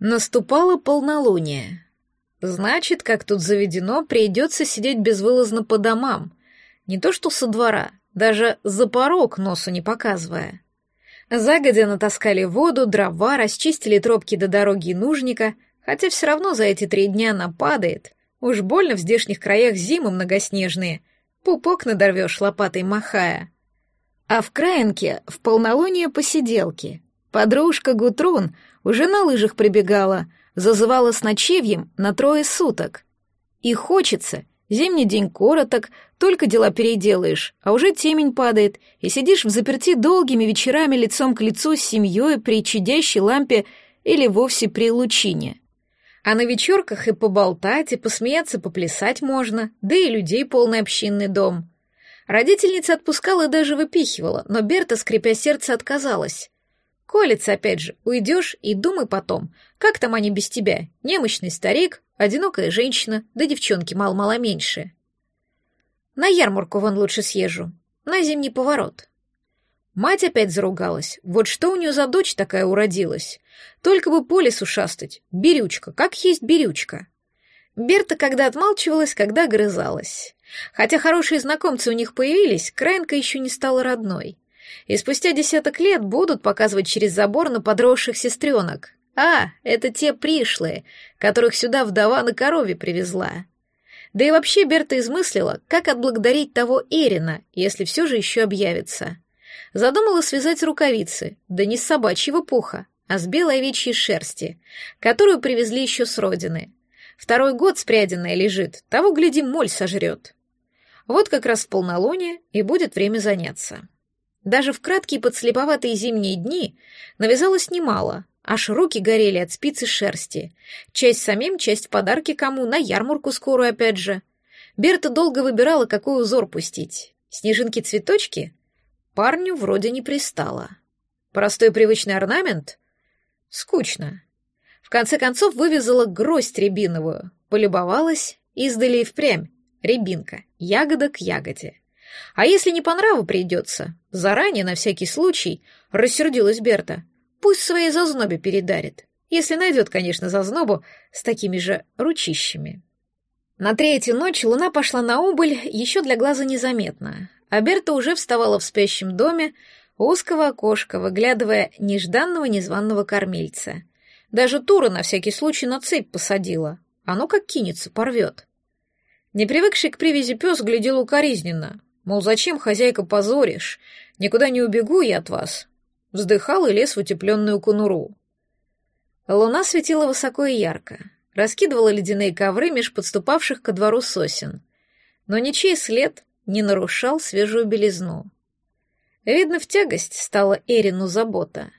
Наступало полнолуние. Значит, как тут заведено, придется сидеть безвылазно по домам. Не то что со двора, даже за порог носу не показывая. Загодя натаскали воду, дрова, расчистили тропки до дороги и нужника, хотя все равно за эти три дня она падает. Уж больно в здешних краях зимы многоснежные. Пупок надорвешь лопатой махая. А в краинке в полнолуние посиделки. Подружка Гутрун уже на лыжах прибегала, зазывала с ночевьем на трое суток. И хочется, зимний день короток, только дела переделаешь, а уже темень падает, и сидишь в заперти долгими вечерами лицом к лицу с семьей при чадящей лампе или вовсе при лучине. А на вечерках и поболтать, и посмеяться, поплясать можно, да и людей полный общинный дом. Родительница отпускала и даже выпихивала, но Берта, скрипя сердце, отказалась. Колется опять же, уйдешь и думай потом, как там они без тебя, немощный старик, одинокая женщина, да девчонки мало-мало меньше. На ярмарку вон лучше съезжу, на зимний поворот. Мать опять заругалась, вот что у нее за дочь такая уродилась. Только бы по лесу шастать, берючка, как есть берючка. Берта когда отмалчивалась, когда огрызалась. Хотя хорошие знакомцы у них появились, Краинка еще не стала родной и спустя десяток лет будут показывать через забор на подросших сестренок. А, это те пришлые, которых сюда вдова на корове привезла. Да и вообще Берта измыслила, как отблагодарить того Эрина, если все же еще объявится. Задумала связать рукавицы, да не с собачьего пуха, а с белой овечьей шерсти, которую привезли еще с родины. Второй год спряденная лежит, того, гляди, моль сожрет. Вот как раз в полнолуние и будет время заняться. Даже в краткие подслеповатые зимние дни навязалось немало, аж руки горели от спицы шерсти. Часть самим, часть в подарки кому, на ярмарку скорую опять же. Берта долго выбирала, какой узор пустить. Снежинки-цветочки? Парню вроде не пристало. Простой привычный орнамент? Скучно. В конце концов вывязала гроздь рябиновую, полюбовалась, издали и впрямь. Рябинка, ягода к ягоде. А если не по нраву придется, заранее, на всякий случай, рассердилась Берта, пусть своей зазнобе передарит. Если найдет, конечно, зазнобу с такими же ручищами. На третью ночь луна пошла на убыль еще для глаза незаметно, а Берта уже вставала в спящем доме узкого окошка, выглядывая нежданного незваного кормильца. Даже Тура на всякий случай на цепь посадила. Оно как кинется, порвет. Не привыкший к привязи пес глядел укоризненно, Мол, зачем, хозяйка, позоришь? Никуда не убегу я от вас. Вздыхал и лез в утепленную конуру. Луна светила высоко и ярко, раскидывала ледяные ковры меж подступавших ко двору сосен, но ничей след не нарушал свежую белизну. Видно, в тягость стала Эрину забота.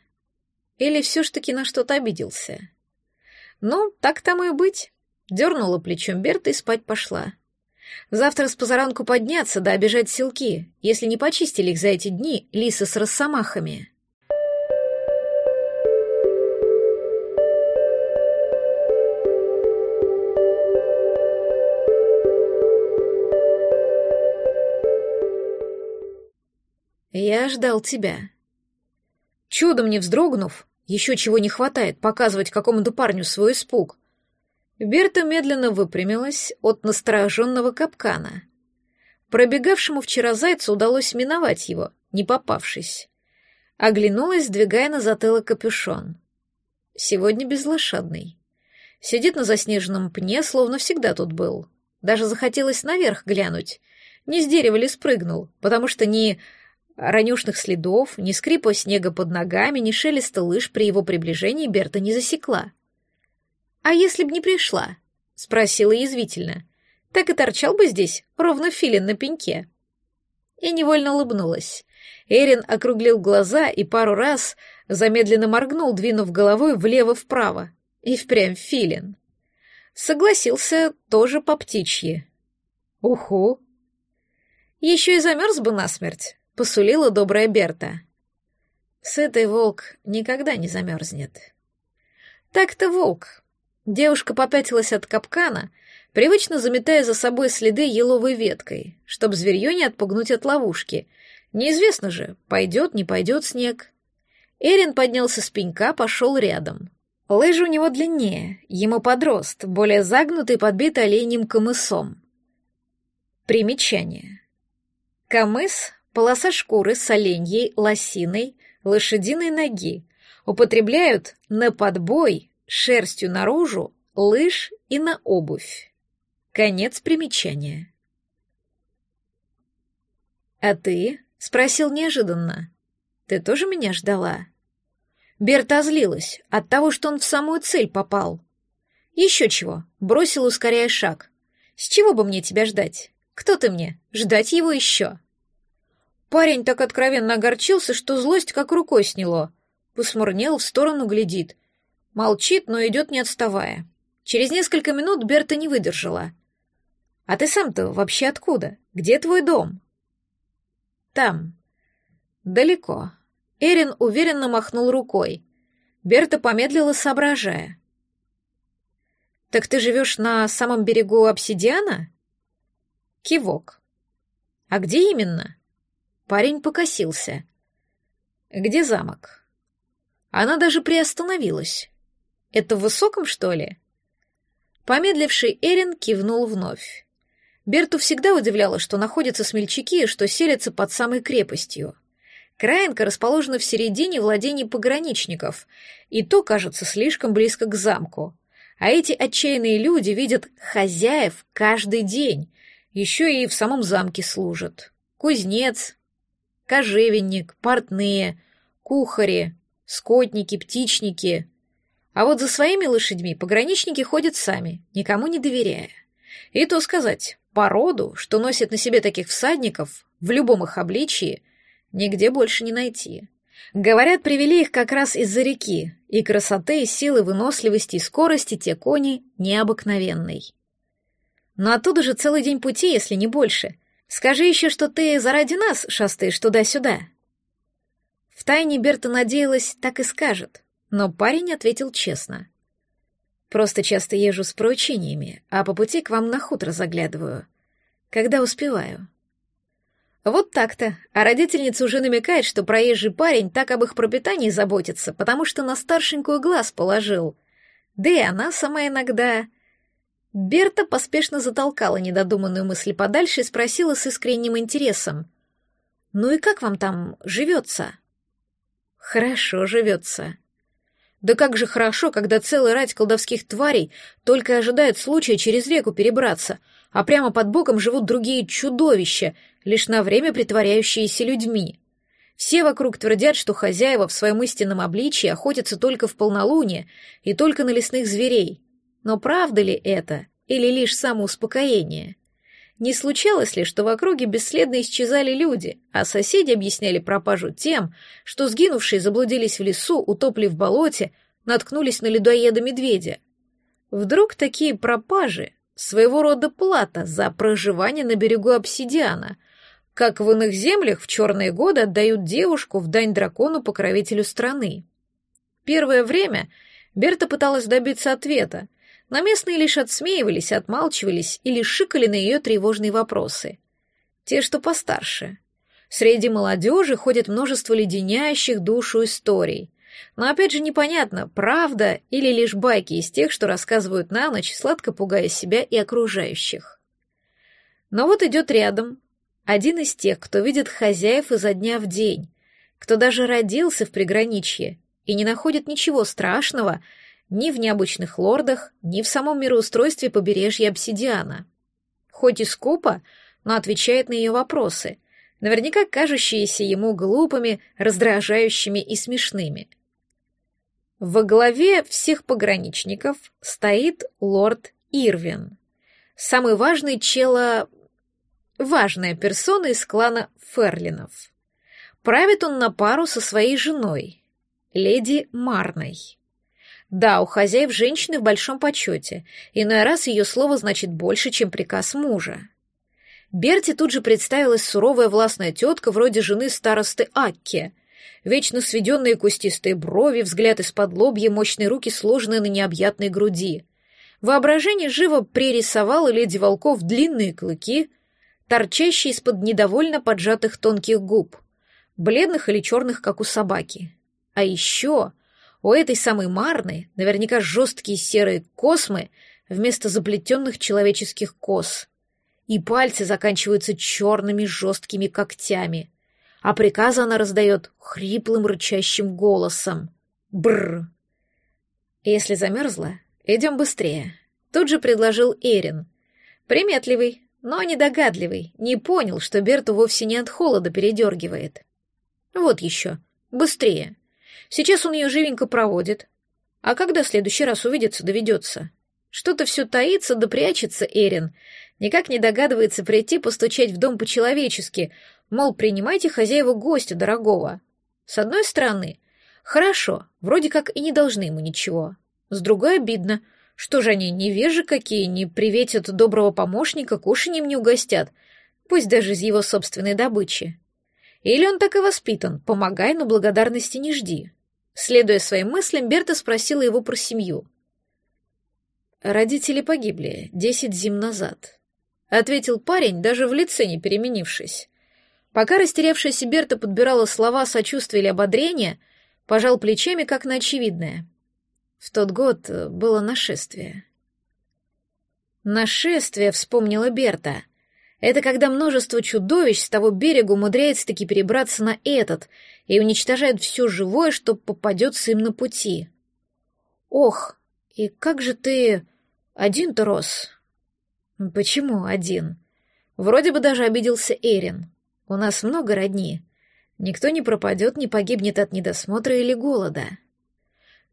Или все ж таки на что-то обиделся. Ну, так тому и быть. Дернула плечом Берта и спать пошла. Завтра с позаранку подняться да обижать селки, если не почистили их за эти дни лисы с росомахами. Я ждал тебя. Чудом не вздрогнув, еще чего не хватает показывать какому-то парню свой испуг, Берта медленно выпрямилась от настороженного капкана. Пробегавшему вчера зайцу удалось миновать его, не попавшись. Оглянулась, сдвигая на затылок капюшон. Сегодня безлошадный. Сидит на заснеженном пне, словно всегда тут был. Даже захотелось наверх глянуть. Не с дерева ли спрыгнул, потому что ни ранюшных следов, ни скрипа снега под ногами, ни шелеста лыж при его приближении Берта не засекла. «А если б не пришла?» — спросила язвительно. «Так и торчал бы здесь, ровно филин на пеньке». И невольно улыбнулась. Эрин округлил глаза и пару раз замедленно моргнул, двинув головой влево-вправо. И впрямь филин. Согласился тоже по птичьи. «Уху!» «Еще и замерз бы насмерть», — посулила добрая Берта. Сытый волк никогда не замерзнет. Так-то волк, Девушка попятилась от капкана, привычно заметая за собой следы еловой веткой, чтобы зверье не отпугнуть от ловушки. Неизвестно же, пойдет, не пойдет снег. Эрин поднялся с пенька, пошел рядом. Лыжи у него длиннее, ему подрост, более загнутый, подбитый оленьим камысом. Примечание. Камыс — полоса шкуры с оленьей, лосиной, лошадиной ноги. Употребляют на подбой, шерстью наружу, лыж и на обувь. Конец примечания. «А ты?» — спросил неожиданно. «Ты тоже меня ждала?» Берта озлилась от того, что он в самую цель попал. «Еще чего?» — бросил, ускоряя шаг. «С чего бы мне тебя ждать? Кто ты мне? Ждать его еще?» Парень так откровенно огорчился, что злость как рукой сняло. Посмурнел, в сторону глядит. Молчит, но идет не отставая. Через несколько минут Берта не выдержала. «А ты сам-то вообще откуда? Где твой дом?» «Там. Далеко». Эрин уверенно махнул рукой. Берта помедлила, соображая. «Так ты живешь на самом берегу обсидиана?» Кивок. «А где именно?» Парень покосился. «Где замок?» Она даже приостановилась. «Это в высоком, что ли?» Помедливший Эрин кивнул вновь. Берту всегда удивляло, что находятся смельчаки, что селятся под самой крепостью. Краинка расположена в середине владений пограничников, и то кажется слишком близко к замку. А эти отчаянные люди видят хозяев каждый день, еще и в самом замке служат. Кузнец, кожевенник, портные, кухари, скотники, птичники. А вот за своими лошадьми пограничники ходят сами, никому не доверяя. И то сказать, породу, что носит на себе таких всадников, в любом их обличии, Нигде больше не найти. Говорят, привели их как раз из-за реки, и красоты, и силы, выносливости и скорости те кони необыкновенной. Но оттуда же целый день пути, если не больше. Скажи еще, что ты заради нас шастаешь туда-сюда. Втайне Берта надеялась, так и скажет, но парень ответил честно. Просто часто езжу с поручениями, а по пути к вам на хутор заглядываю. Когда успеваю. Вот так-то. А родительница уже намекает, что проезжий парень так об их пропитании заботится, потому что на старшенькую глаз положил. Да и она сама иногда... Берта поспешно затолкала недодуманную мысль подальше и спросила с искренним интересом. «Ну и как вам там живется?» «Хорошо живется». «Да как же хорошо, когда целый рать колдовских тварей только ожидает случая через реку перебраться, а прямо под боком живут другие чудовища, лишь на время притворяющиеся людьми. Все вокруг твердят, что хозяева в своем истинном обличии охотятся только в полнолуние и только на лесных зверей. Но правда ли это, или лишь самоуспокоение? Не случалось ли, что в округе бесследно исчезали люди, а соседи объясняли пропажу тем, что сгинувшие заблудились в лесу, утопли в болоте, наткнулись на людоеда-медведя? Вдруг такие пропажи — своего рода плата за проживание на берегу обсидиана — как в иных землях в черные годы отдают девушку в дань дракону-покровителю страны. Первое время Берта пыталась добиться ответа, но местные лишь отсмеивались, отмалчивались или шикали на ее тревожные вопросы. Те, что постарше. Среди молодежи ходит множество леденящих душу историй. Но опять же непонятно, правда или лишь байки из тех, что рассказывают на ночь, сладко пугая себя и окружающих. Но вот идет рядом, один из тех, кто видит хозяев изо дня в день, кто даже родился в приграничье и не находит ничего страшного ни в необычных лордах, ни в самом мироустройстве побережья обсидиана. Хоть и скупо, но отвечает на ее вопросы, наверняка кажущиеся ему глупыми, раздражающими и смешными. Во главе всех пограничников стоит лорд Ирвин, самый важный чело важная персона из клана Ферлинов. Правит он на пару со своей женой, леди Марной. Да, у хозяев женщины в большом почете, иной раз ее слово значит больше, чем приказ мужа. Берти тут же представилась суровая властная тетка вроде жены старосты Акки, вечно сведенные кустистые брови, взгляд из-под лобья, мощные руки, сложенные на необъятной груди. Воображение живо пририсовало леди волков длинные клыки, торчащий из-под недовольно поджатых тонких губ, бледных или черных, как у собаки. А еще У этой самой Марны наверняка жесткие серые космы вместо заплетенных человеческих кос. И пальцы заканчиваются черными жесткими когтями. А приказы она раздает хриплым рычащим голосом. Бррр. Если замерзла, идем быстрее. Тут же предложил Эрин. Приметливый, но недогадливый, не понял, что Берту вовсе не от холода передергивает. Вот еще. Быстрее. Сейчас он ее живенько проводит. А когда в следующий раз увидеться, доведется? Что-то все таится да прячется Эрин. Никак не догадывается прийти постучать в дом по-человечески, мол, принимайте хозяева гостя дорогого. С одной стороны, хорошо, вроде как и не должны ему ничего. С другой обидно. Что же они, невежи какие, не приветят доброго помощника, кушаньем не угостят, пусть даже из его собственной добычи. Или он так и воспитан, помогай, но благодарности не жди. Следуя своим мыслям, Берта спросила его про семью. «Родители погибли десять зим назад», — ответил парень, даже в лице не переменившись. Пока растерявшаяся Берта подбирала слова сочувствия или ободрения, пожал плечами, как на очевидное. В тот год было нашествие. «Нашествие», — вспомнила Берта. Это когда множество чудовищ с того берега умудряется таки перебраться на этот и уничтожает все живое, что попадется им на пути. Ох, и как же ты один-то рос? Почему один? Вроде бы даже обиделся Эрин. У нас много родни. Никто не пропадет, не погибнет от недосмотра или голода.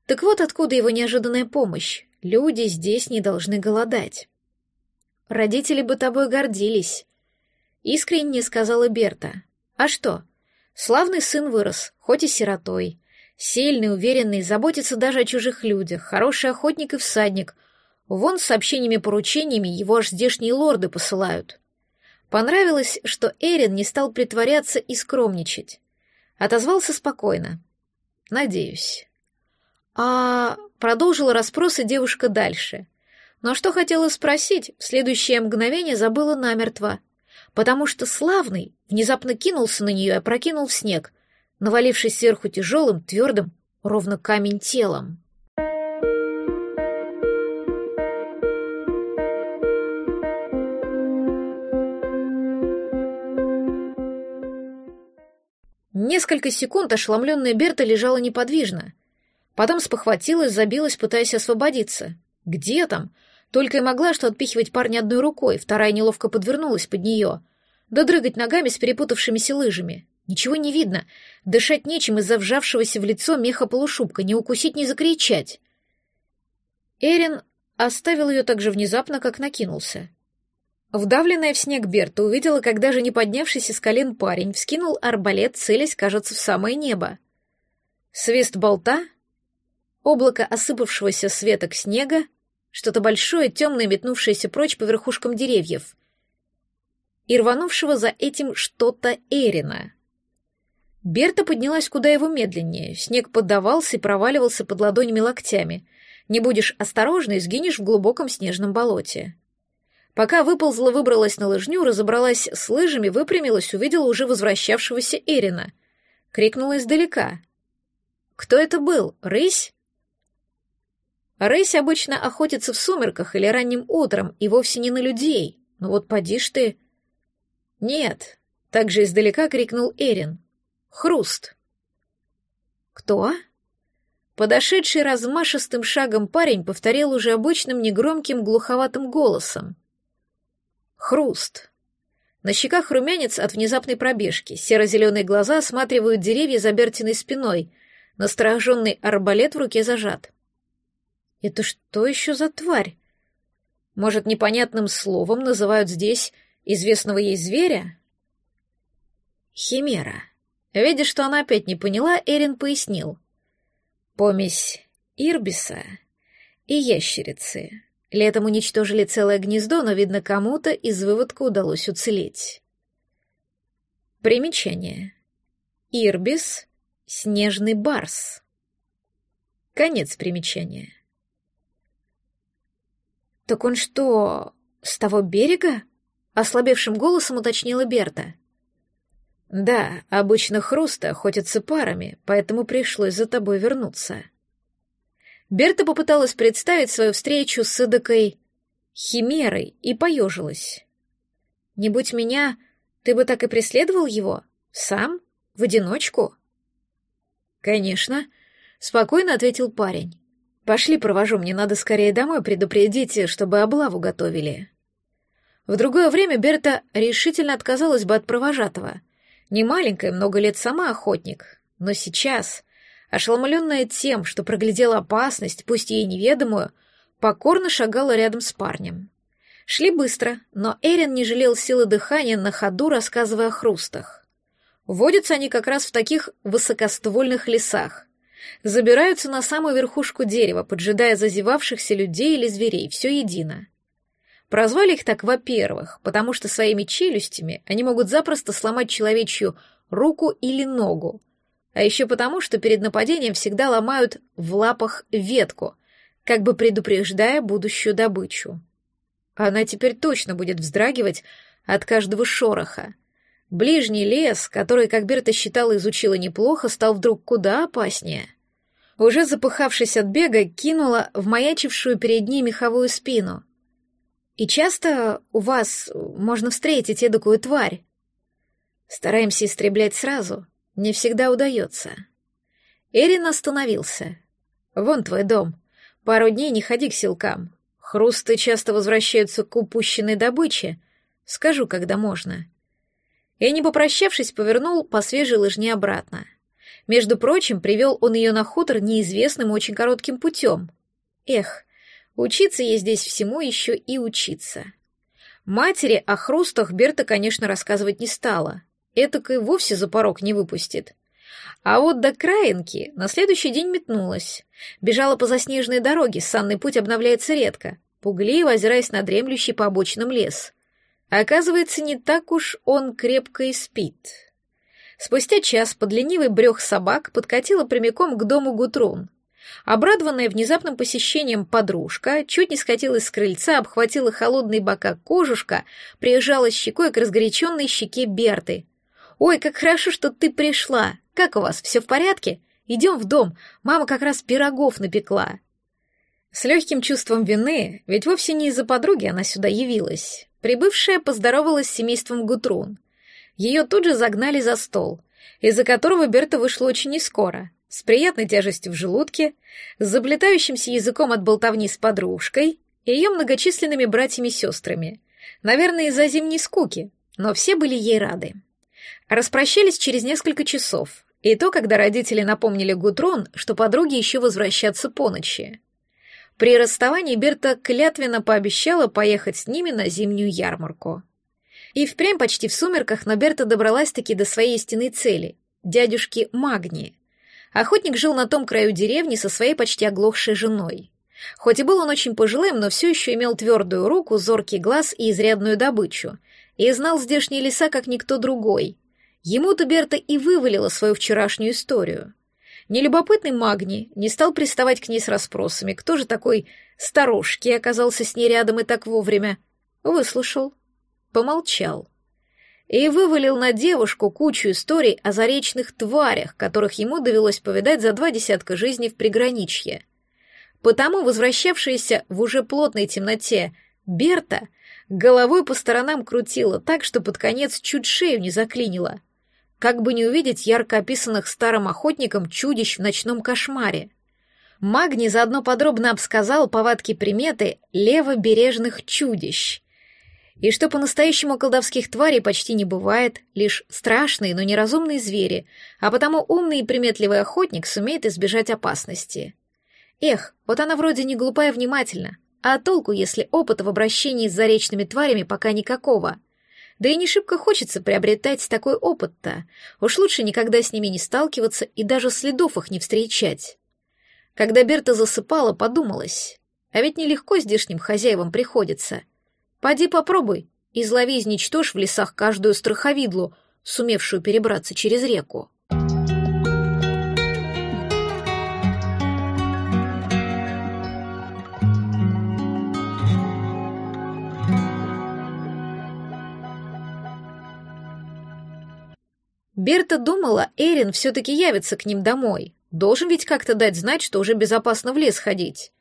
Так вот откуда его неожиданная помощь. Люди здесь не должны голодать. Родители бы тобой гордились. Искренне сказала Берта. А что? Славный сын вырос, хоть и сиротой. Сильный, уверенный, заботится даже о чужих людях, хороший охотник и всадник. Вон с сообщениями-поручениями его аж здешние лорды посылают. Понравилось, что Эрин не стал притворяться и скромничать. Отозвался спокойно. «Надеюсь». А продолжила расспросы девушка дальше. Но что хотела спросить, в следующее мгновение забыла намертво, потому что славный внезапно кинулся на нее и опрокинул в снег, навалившись сверху тяжелым, твердым, ровно камень телом. Несколько секунд ошеломленная Берта лежала неподвижно. Потом спохватилась, забилась, пытаясь освободиться. Где там? Только и могла что отпихивать парня одной рукой, вторая неловко подвернулась под нее. Да дрыгать ногами с перепутавшимися лыжами. Ничего не видно. Дышать нечем из-за вжавшегося в лицо меха полушубка, не укусить, не закричать. Эрин оставил ее так же внезапно, как накинулся. Вдавленная в снег Берта увидела, как даже не поднявшийся с колен парень вскинул арбалет, целясь, кажется, в самое небо. Свист болта, облако осыпавшегося с веток снега, что-то большое, темное, метнувшееся прочь по верхушкам деревьев. И рванувшего за этим что-то Эрина. Берта поднялась куда его медленнее, снег поддавался и проваливался под ладонями локтями. Не будешь осторожна и сгинешь в глубоком снежном болоте. Пока выползла, выбралась на лыжню, разобралась с лыжами, выпрямилась, увидела уже возвращавшегося Эрина. Крикнула издалека. «Кто это был? Рысь?» Рысь обычно охотится в сумерках или ранним утром, и вовсе не на людей. Но вот поди ж ты... Нет, также издалека крикнул Эрин. Хруст. Кто? Подошедший размашистым шагом парень повторил уже обычным негромким глуховатым голосом. Хруст. На щеках румянец от внезапной пробежки, серо-зеленые глаза осматривают деревья за Бертиной спиной, настороженный арбалет в руке зажат. Это что еще за тварь? Может, непонятным словом называют здесь известного ей зверя? Химера. Видя, что она опять не поняла, Эрин пояснил. Помесь ирбиса и ящерицы. Летом уничтожили целое гнездо, но, видно, кому-то из выводка удалось уцелеть. Примечание. Ирбис — снежный барс. Конец примечания. «Так он что, с того берега?» — ослабевшим голосом уточнила Берта. «Да, обычно хруста охотятся парами, поэтому пришлось за тобой вернуться». Берта попыталась представить свою встречу с эдакой химерой и поежилась. «Не будь меня, ты бы так и преследовал его? Сам? В одиночку?» «Конечно», — спокойно ответил парень. «Пошли, провожу, мне надо скорее домой предупредить, чтобы облаву готовили». В другое время Берта решительно отказалась бы от провожатого. Не маленькая, много лет сама охотник, но сейчас, ошеломленная тем, что проглядела опасность, пусть ей неведомую, покорно шагала рядом с парнем. Шли быстро, но Эрин не жалел силы дыхания на ходу, рассказывая о хрустах. Водятся они как раз в таких высокоствольных лесах. Забираются на самую верхушку дерева, поджидая зазевавшихся людей или зверей, все едино. Прозвали их так, во-первых, потому что своими челюстями они могут запросто сломать человечью руку или ногу, а еще потому, что перед нападением всегда ломают в лапах ветку, как бы предупреждая будущую добычу. Она теперь точно будет вздрагивать от каждого шороха. Ближний лес, который, как Берта считала, изучила неплохо, стал вдруг куда опаснее. Уже запыхавшись от бега, кинула в маячившую перед ней меховую спину. «И часто у вас можно встретить эдакую тварь?» «Стараемся истреблять сразу. Не всегда удается». Эрин остановился. «Вон твой дом. Пару дней не ходи к силкам. Хрусты часто возвращаются к упущенной добыче. Скажу, когда можно. И, не попрощавшись, повернул по свежей лыжне обратно. Между прочим, привел он ее на хутор неизвестным очень коротким путем. Эх, учиться ей здесь всему еще и учиться. Матери о хрустах Берта, конечно, рассказывать не стала. Этак и вовсе за порог не выпустит. А вот до краинки на следующий день метнулась. Бежала по заснеженной дороге, санный путь обновляется редко, пугливо озираясь на дремлющий по обочинам лес. Оказывается, не так уж он крепко и спит. Спустя час под ленивый брех собак подкатила прямиком к дому Гутрун. Обрадованная внезапным посещением подружка чуть не скатилась с крыльца, обхватила холодные бока кожушка, приезжала щекой к разгоряченной щеке Берты. «Ой, как хорошо, что ты пришла! Как у вас, все в порядке? Идем в дом, мама как раз пирогов напекла». С легким чувством вины, ведь вовсе не из-за подруги она сюда явилась, прибывшая поздоровалась с семейством Гутрун. Ее тут же загнали за стол, из-за которого Берта вышла очень нескоро, с приятной тяжестью в желудке, с заплетающимся языком от болтовни с подружкой и ее многочисленными братьями-сестрами. Наверное, из-за зимней скуки, но все были ей рады. Распрощались через несколько часов, и то, когда родители напомнили Гутрон, что подруги еще возвращаться по ночи. При расставании Берта клятвенно пообещала поехать с ними на зимнюю ярмарку. И впрямь почти в сумерках, но Берта добралась-таки до своей истинной цели — дядюшки Магни. Охотник жил на том краю деревни со своей почти оглохшей женой. Хоть и был он очень пожилым, но все еще имел твердую руку, зоркий глаз и изрядную добычу, и знал здешние леса, как никто другой. Ему-то Берта и вывалила свою вчерашнюю историю. Нелюбопытный Магни не стал приставать к ней с расспросами, кто же такой старушки оказался с ней рядом и так вовремя. Выслушал, помолчал и вывалил на девушку кучу историй о заречных тварях, которых ему довелось повидать за два десятка жизней в приграничье. Потому возвращавшаяся в уже плотной темноте Берта головой по сторонам крутила так, что под конец чуть шею не заклинила как бы не увидеть ярко описанных старым охотником чудищ в ночном кошмаре. Магни заодно подробно обсказал повадки приметы левобережных чудищ. И что по-настоящему колдовских тварей почти не бывает, лишь страшные, но неразумные звери, а потому умный и приметливый охотник сумеет избежать опасности. Эх, вот она вроде не глупая внимательна, а толку, если опыта в обращении с заречными тварями пока никакого — да и не шибко хочется приобретать такой опыт-то. Уж лучше никогда с ними не сталкиваться и даже следов их не встречать. Когда Берта засыпала, подумалась. А ведь нелегко здешним хозяевам приходится. Поди попробуй, излови изничтожь в лесах каждую страховидлу, сумевшую перебраться через реку. Берта думала, Эрин все-таки явится к ним домой, Должен ведь как-то дать знать, что уже безопасно в лес ходить.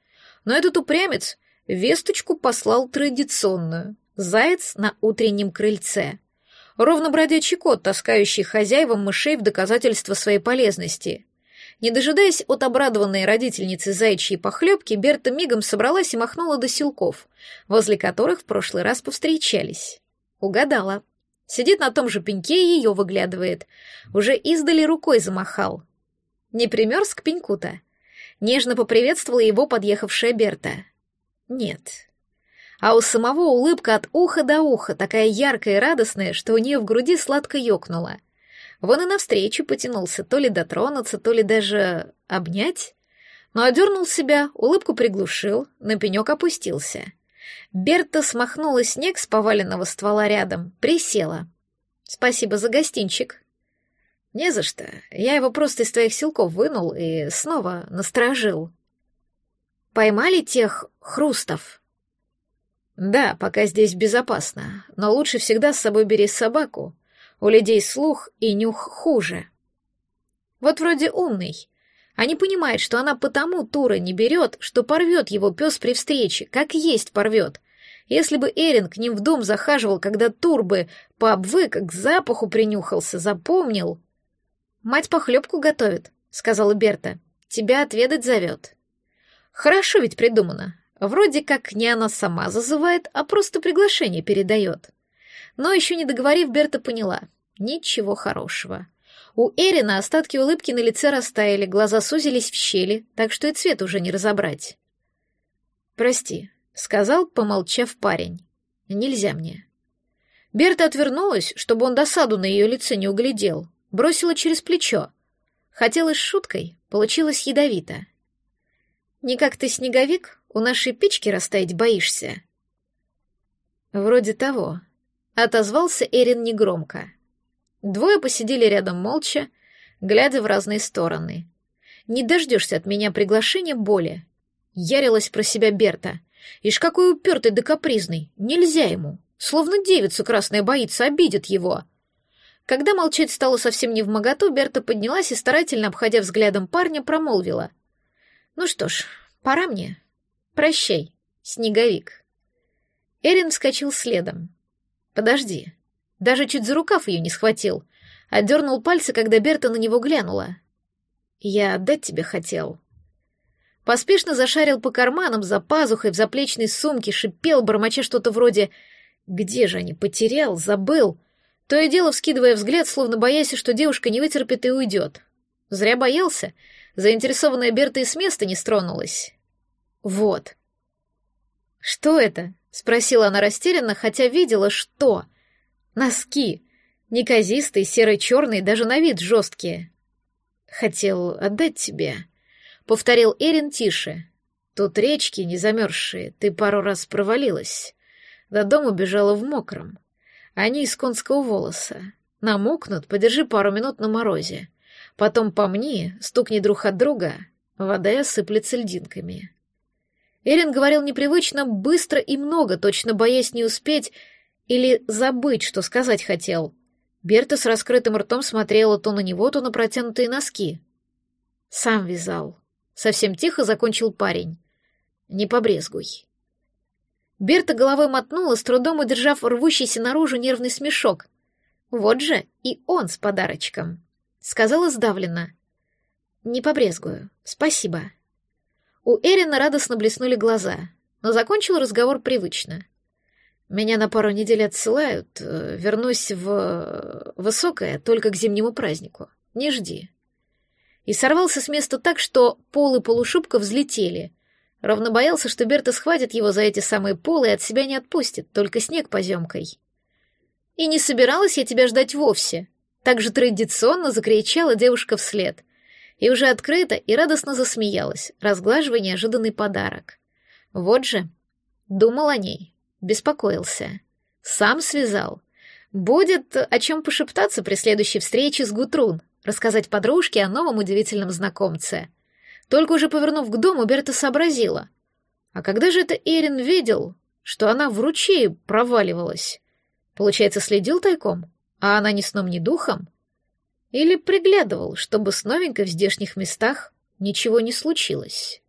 Но этот упрямец весточку послал традиционную. Заяц на утреннем крыльце. Ровно бродячий кот, таскающий хозяевам мышей в доказательство своей полезности. Не дожидаясь от обрадованной родительницы заячьей похлебки, Берта мигом собралась и махнула до силков, возле которых в прошлый раз повстречались. Угадала. Сидит на том же пеньке и ее выглядывает. Уже издали рукой замахал. Не примерз к пеньку-то. Нежно поприветствовала его подъехавшая Берта. Нет. А у самого улыбка от уха до уха, такая яркая и радостная, что у нее в груди сладко ёкнула. Вон и навстречу потянулся, то ли дотронуться, то ли даже обнять. Но одернул себя, улыбку приглушил, на пенек опустился. Берта смахнула снег с поваленного ствола рядом, присела. «Спасибо за гостинчик». «Не за что. Я его просто из твоих силков вынул и снова насторожил». «Поймали тех хрустов?» «Да, пока здесь безопасно, но лучше всегда с собой бери собаку. У людей слух и нюх хуже. Вот вроде умный, не понимает, что она потому Тура не берет, что порвет его пес при встрече, как есть порвет. Если бы Эрин к ним в дом захаживал, когда Тур бы пообвык, к запаху принюхался, запомнил. «Мать похлебку готовит», — сказала Берта. «Тебя отведать зовет». Хорошо ведь придумано. Вроде как не она сама зазывает, а просто приглашение передает. Но еще не договорив, Берта поняла. Ничего хорошего. У Эрина остатки улыбки на лице растаяли, глаза сузились в щели, так что и цвет уже не разобрать. «Прости», — сказал, помолчав парень. «Нельзя мне». Берта отвернулась, чтобы он досаду на ее лице не углядел, бросила через плечо. Хотелось шуткой, получилось ядовито. «Не как ты снеговик, у нашей печки растаять боишься?» «Вроде того», Отозвался Эрин негромко. Двое посидели рядом молча, глядя в разные стороны. «Не дождешься от меня приглашения боли», — ярилась про себя Берта. «Ишь, какой упертый да капризный! Нельзя ему! Словно девица красная боится, обидит его!» Когда молчать стало совсем не в моготу, Берта поднялась и, старательно обходя взглядом парня, промолвила. «Ну что ж, пора мне. Прощай, снеговик». Эрин вскочил следом. «Подожди». Даже чуть за рукав ее не схватил. Отдернул пальцы, когда Берта на него глянула. «Я отдать тебе хотел». Поспешно зашарил по карманам, за пазухой, в заплечной сумке, шипел, бормоча что-то вроде «Где же они? Потерял? Забыл?» То и дело вскидывая взгляд, словно боясь, что девушка не вытерпит и уйдет. Зря боялся. Заинтересованная Берта и с места не стронулась. «Вот». «Что это?» — спросила она растерянно, хотя видела, что... Носки. Неказистые, серо-черные, даже на вид жесткие. «Хотел отдать тебе», — повторил Эрин тише. «Тут речки не замерзшие, ты пару раз провалилась. До дома бежала в мокром. Они из конского волоса. Намокнут, подержи пару минут на морозе. Потом помни, стукни друг от друга, вода осыплется льдинками. Эрин говорил непривычно быстро и много, точно боясь не успеть или забыть, что сказать хотел. Берта с раскрытым ртом смотрела то на него, то на протянутые носки. «Сам вязал». Совсем тихо закончил парень. «Не побрезгуй». Берта головой мотнула, с трудом удержав рвущийся наружу нервный смешок. «Вот же и он с подарочком», — сказала сдавленно. «Не побрезгую. Спасибо». У Эрина радостно блеснули глаза, но закончил разговор привычно. «Меня на пару недель отсылают, э, вернусь в... высокое только к зимнему празднику. Не жди». И сорвался с места так, что пол и полушубка взлетели. Ровно боялся, что Берта схватит его за эти самые полы и от себя не отпустит, только снег поземкой. «И не собиралась я тебя ждать вовсе», — так же традиционно закричала девушка вслед — и уже открыто и радостно засмеялась, разглаживая неожиданный подарок. Вот же, думал о ней, беспокоился. Сам связал. Будет о чем пошептаться при следующей встрече с Гутрун, рассказать подружке о новом удивительном знакомце. Только уже повернув к дому, Берта сообразила. А когда же это Эрин видел, что она в ручей проваливалась? Получается, следил тайком, а она ни сном, ни духом? Или приглядывал, чтобы с новенькой в здешних местах ничего не случилось?